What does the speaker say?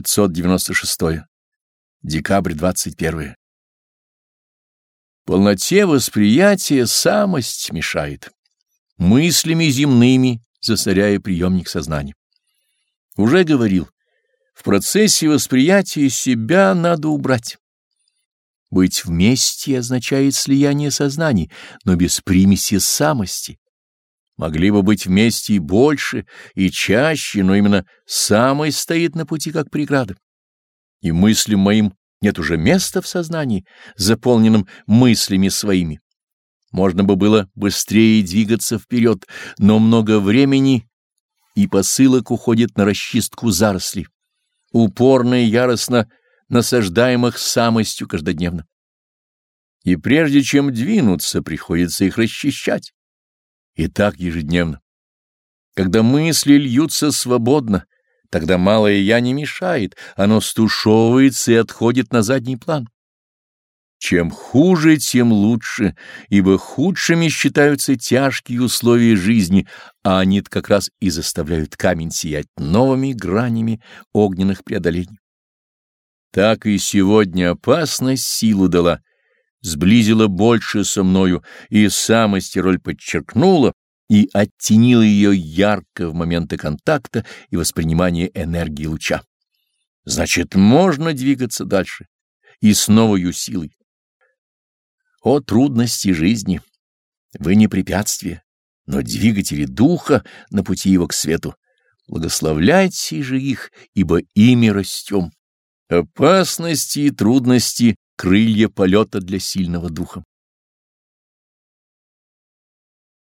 596. Декабрь 21. Полноте восприятия самость мешает, мыслями земными засоряя приемник сознания. Уже говорил, в процессе восприятия себя надо убрать. Быть вместе означает слияние сознаний, но без примеси самости. Могли бы быть вместе и больше, и чаще, но именно самость стоит на пути как преграда. И мыслям моим нет уже места в сознании, заполненном мыслями своими. Можно бы было быстрее двигаться вперед, но много времени и посылок уходит на расчистку зарослей, упорно и яростно насаждаемых самостью каждодневно. И прежде чем двинуться, приходится их расчищать. И так ежедневно. Когда мысли льются свободно, тогда малое «я» не мешает, оно стушевывается и отходит на задний план. Чем хуже, тем лучше, ибо худшими считаются тяжкие условия жизни, а они как раз и заставляют камень сиять новыми гранями огненных преодолений. Так и сегодня опасность силу дала, сблизила больше со мною, и самость роль подчеркнула и оттенила ее ярко в моменты контакта и воспринимания энергии луча. Значит, можно двигаться дальше и с новою силой. О трудности жизни! Вы не препятствие, но двигатели духа на пути его к свету. Благословляйте же их, ибо ими растем. Опасности и трудности — крылья полета для сильного духа.